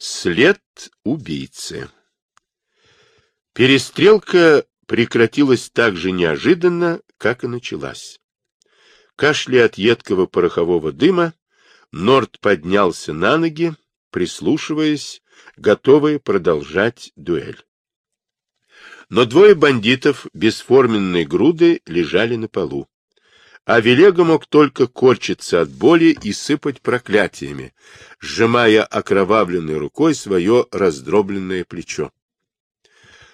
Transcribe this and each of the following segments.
След убийцы. Перестрелка прекратилась так же неожиданно, как и началась. Кашляя от едкого порохового дыма, Норд поднялся на ноги, прислушиваясь, готовый продолжать дуэль. Но двое бандитов бесформенной груды лежали на полу а Велега мог только корчиться от боли и сыпать проклятиями, сжимая окровавленной рукой свое раздробленное плечо.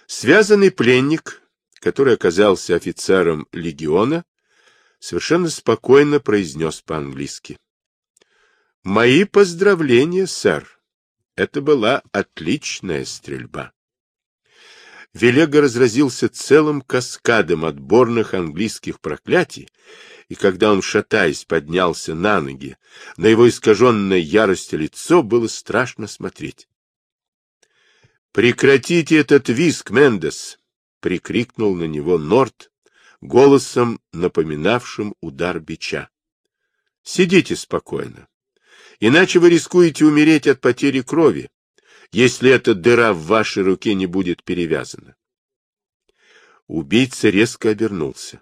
Связанный пленник, который оказался офицером легиона, совершенно спокойно произнес по-английски. «Мои поздравления, сэр. Это была отличная стрельба». Велега разразился целым каскадом отборных английских проклятий, и когда он, шатаясь, поднялся на ноги, на его искаженное яростью лицо было страшно смотреть. «Прекратите этот виск, Мендес!» — прикрикнул на него Норт, голосом, напоминавшим удар бича. «Сидите спокойно, иначе вы рискуете умереть от потери крови, если эта дыра в вашей руке не будет перевязана». Убийца резко обернулся.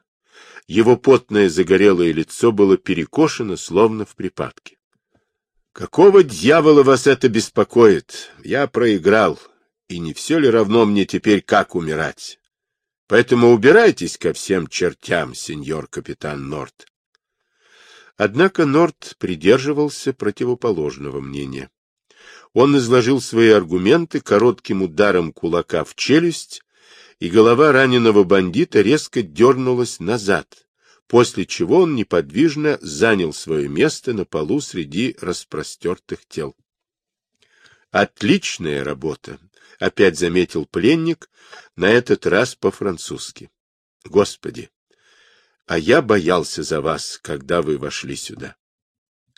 Его потное загорелое лицо было перекошено, словно в припадке. — Какого дьявола вас это беспокоит? Я проиграл, и не все ли равно мне теперь, как умирать? Поэтому убирайтесь ко всем чертям, сеньор капитан Норт. Однако Норт придерживался противоположного мнения. Он изложил свои аргументы коротким ударом кулака в челюсть и голова раненого бандита резко дернулась назад, после чего он неподвижно занял свое место на полу среди распростертых тел. «Отличная работа!» — опять заметил пленник, на этот раз по-французски. «Господи! А я боялся за вас, когда вы вошли сюда».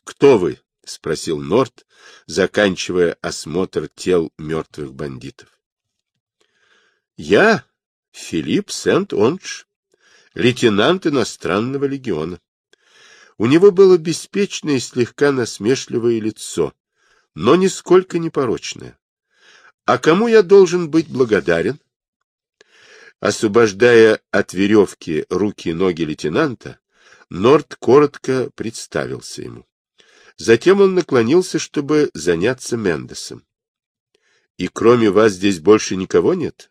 «Кто вы?» — спросил Норт, заканчивая осмотр тел мертвых бандитов. «Я Филипп Сент-Ондж, лейтенант иностранного легиона. У него было беспечное и слегка насмешливое лицо, но нисколько не порочное. А кому я должен быть благодарен? Освобождая от веревки руки и ноги лейтенанта, Норт коротко представился ему. Затем он наклонился, чтобы заняться Мендесом. — И кроме вас здесь больше никого нет?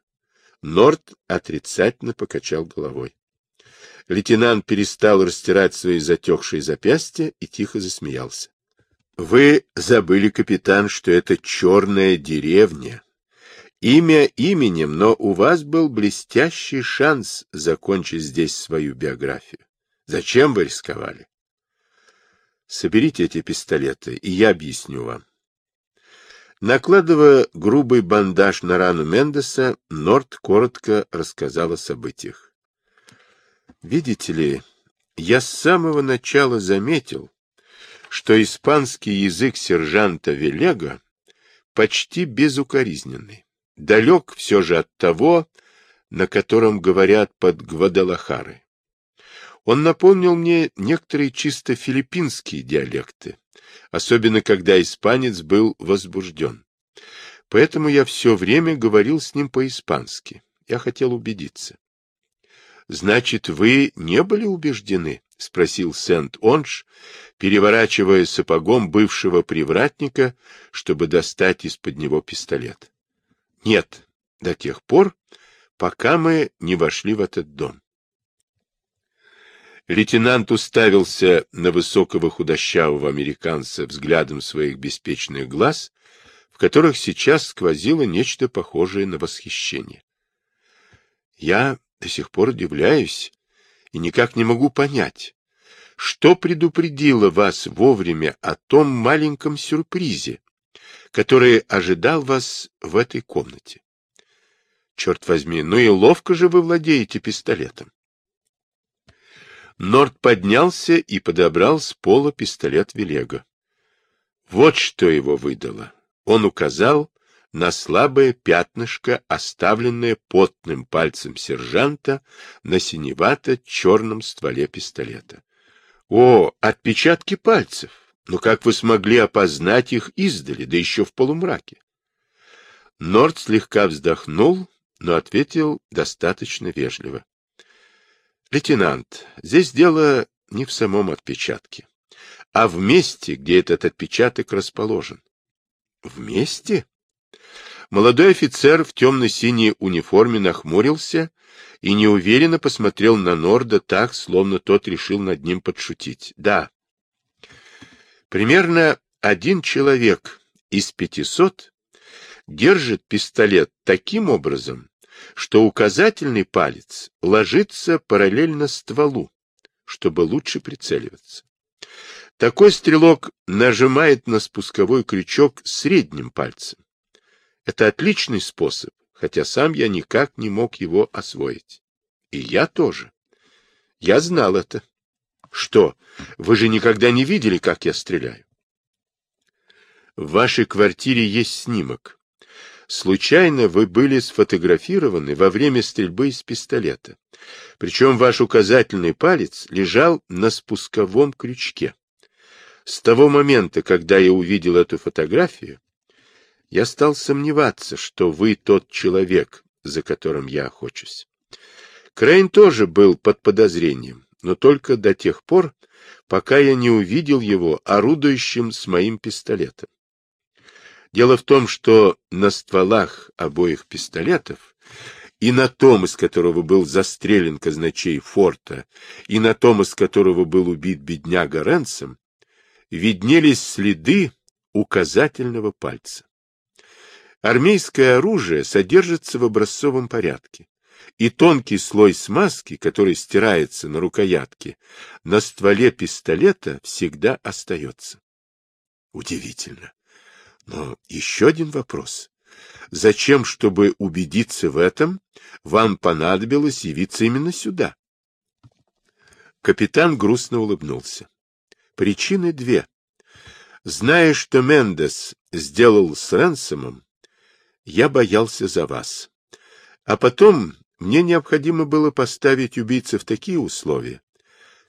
Норт отрицательно покачал головой. Лейтенант перестал растирать свои затекшие запястья и тихо засмеялся. — Вы забыли, капитан, что это черная деревня. Имя именем, но у вас был блестящий шанс закончить здесь свою биографию. Зачем вы рисковали? Соберите эти пистолеты, и я объясню вам. Накладывая грубый бандаж на рану Мендеса, Норт коротко рассказал о событиях. Видите ли, я с самого начала заметил, что испанский язык сержанта Велега почти безукоризненный, далек все же от того, на котором говорят под Гвадалахарой. Он напомнил мне некоторые чисто филиппинские диалекты, особенно когда испанец был возбужден. Поэтому я все время говорил с ним по-испански. Я хотел убедиться. — Значит, вы не были убеждены? — спросил Сент-Онж, переворачивая сапогом бывшего привратника, чтобы достать из-под него пистолет. — Нет, до тех пор, пока мы не вошли в этот дом. Лейтенант уставился на высокого худощавого американца взглядом своих беспечных глаз, в которых сейчас сквозило нечто похожее на восхищение. Я до сих пор удивляюсь и никак не могу понять, что предупредило вас вовремя о том маленьком сюрпризе, который ожидал вас в этой комнате. Черт возьми, ну и ловко же вы владеете пистолетом. Норд поднялся и подобрал с пола пистолет Велего. Вот что его выдало. Он указал на слабое пятнышко, оставленное потным пальцем сержанта на синевато-черном стволе пистолета. — О, отпечатки пальцев! Ну как вы смогли опознать их издали, да еще в полумраке? Норд слегка вздохнул, но ответил достаточно вежливо. — Лейтенант, здесь дело не в самом отпечатке, а в месте, где этот отпечаток расположен. — В месте? Молодой офицер в темно-синей униформе нахмурился и неуверенно посмотрел на Норда так, словно тот решил над ним подшутить. — Да. Примерно один человек из пятисот держит пистолет таким образом, что указательный палец ложится параллельно стволу, чтобы лучше прицеливаться. Такой стрелок нажимает на спусковой крючок средним пальцем. Это отличный способ, хотя сам я никак не мог его освоить. И я тоже. Я знал это. Что, вы же никогда не видели, как я стреляю? В вашей квартире есть снимок. Случайно вы были сфотографированы во время стрельбы из пистолета. Причем ваш указательный палец лежал на спусковом крючке. С того момента, когда я увидел эту фотографию, я стал сомневаться, что вы тот человек, за которым я охочусь. Крейн тоже был под подозрением, но только до тех пор, пока я не увидел его орудующим с моим пистолетом. Дело в том, что на стволах обоих пистолетов и на том, из которого был застрелен казначей форта, и на том, из которого был убит бедняга Ренсом, виднелись следы указательного пальца. Армейское оружие содержится в образцовом порядке, и тонкий слой смазки, который стирается на рукоятке, на стволе пистолета всегда остается. Удивительно. Но еще один вопрос. Зачем, чтобы убедиться в этом, вам понадобилось явиться именно сюда? Капитан грустно улыбнулся. Причины две. Зная, что Мендес сделал с Ренсомом, я боялся за вас. А потом мне необходимо было поставить убийцу в такие условия,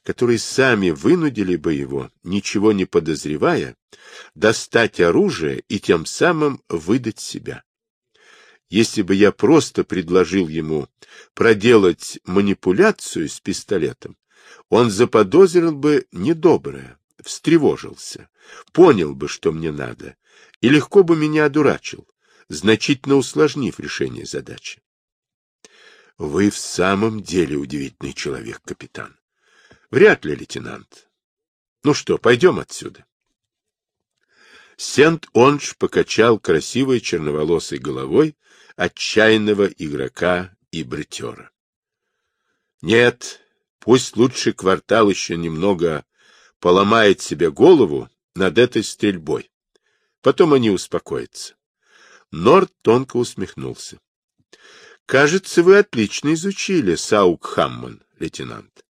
которые сами вынудили бы его, ничего не подозревая, достать оружие и тем самым выдать себя. Если бы я просто предложил ему проделать манипуляцию с пистолетом, он заподозрил бы недоброе, встревожился, понял бы, что мне надо, и легко бы меня одурачил, значительно усложнив решение задачи. Вы в самом деле удивительный человек, капитан. Вряд ли, лейтенант. Ну что, пойдем отсюда. Сент-Онж покачал красивой черноволосой головой отчаянного игрока и бретера. Нет, пусть лучше квартал еще немного поломает себе голову над этой стрельбой. Потом они успокоятся. Норд тонко усмехнулся. — Кажется, вы отлично изучили Саук Хамман, лейтенант.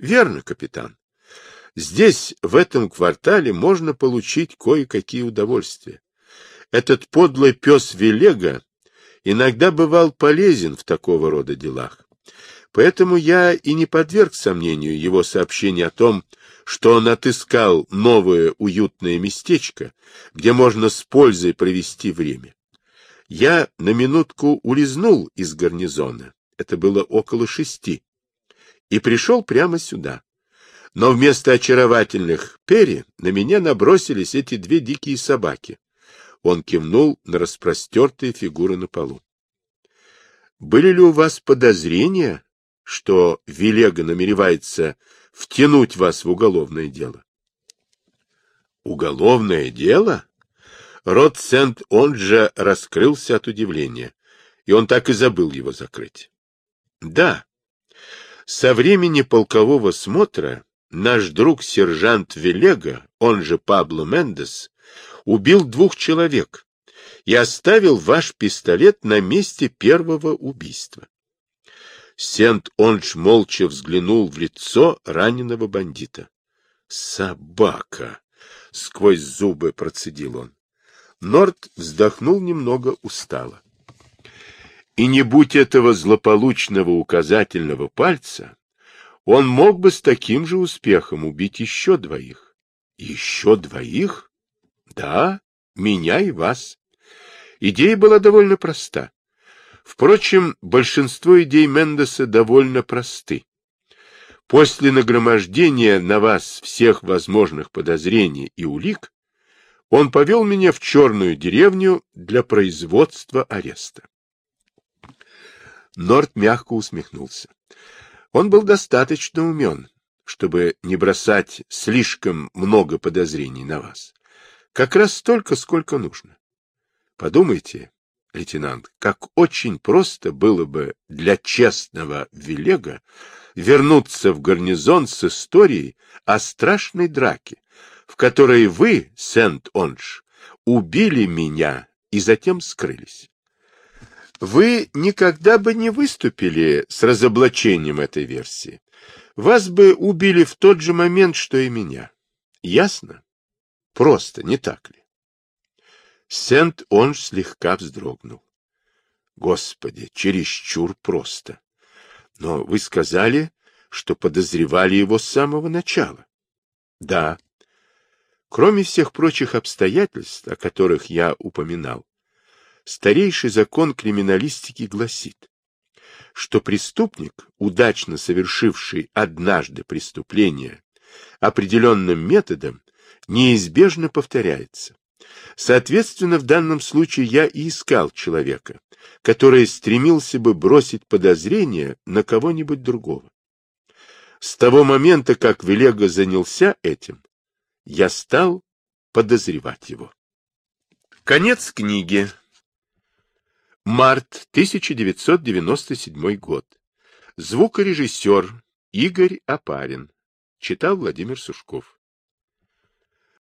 Верно, капитан. Здесь, в этом квартале, можно получить кое-какие удовольствия. Этот подлый пес Велега иногда бывал полезен в такого рода делах. Поэтому я и не подверг сомнению его сообщение о том, что он отыскал новое уютное местечко, где можно с пользой провести время. Я на минутку улизнул из гарнизона, это было около шести, и пришел прямо сюда. Но вместо очаровательных пери на меня набросились эти две дикие собаки. Он кивнул на распростертые фигуры на полу. Были ли у вас подозрения, что Вилега намеревается втянуть вас в уголовное дело? Уголовное дело? Рот Сент он же раскрылся от удивления, и он так и забыл его закрыть. Да, со времени полкового смотра наш друг сержант Велега, он же Пабло Мендес, убил двух человек и оставил ваш пистолет на месте первого убийства. Сент-Онж молча взглянул в лицо раненого бандита. «Собака!» — сквозь зубы процедил он. Норт вздохнул немного устало. И не будь этого злополучного указательного пальца, он мог бы с таким же успехом убить еще двоих. Еще двоих? Да, меня и вас. Идея была довольно проста. Впрочем, большинство идей Мендеса довольно просты. После нагромождения на вас всех возможных подозрений и улик, он повел меня в черную деревню для производства ареста. Норт мягко усмехнулся. Он был достаточно умен, чтобы не бросать слишком много подозрений на вас. Как раз столько, сколько нужно. Подумайте, лейтенант, как очень просто было бы для честного Вилега вернуться в гарнизон с историей о страшной драке, в которой вы, Сент-Онж, убили меня и затем скрылись. Вы никогда бы не выступили с разоблачением этой версии. Вас бы убили в тот же момент, что и меня. Ясно? Просто, не так ли? Сент-Онж слегка вздрогнул. Господи, чересчур просто. Но вы сказали, что подозревали его с самого начала. Да. Кроме всех прочих обстоятельств, о которых я упоминал, старейший закон криминалистики гласит, что преступник, удачно совершивший однажды преступление определенным методом, неизбежно повторяется. Соответственно, в данном случае я и искал человека, который стремился бы бросить подозрение на кого-нибудь другого. С того момента, как Велего занялся этим, я стал подозревать его. Конец книги. Март 1997 год. Звукорежиссер Игорь Апарин. Читал Владимир Сушков.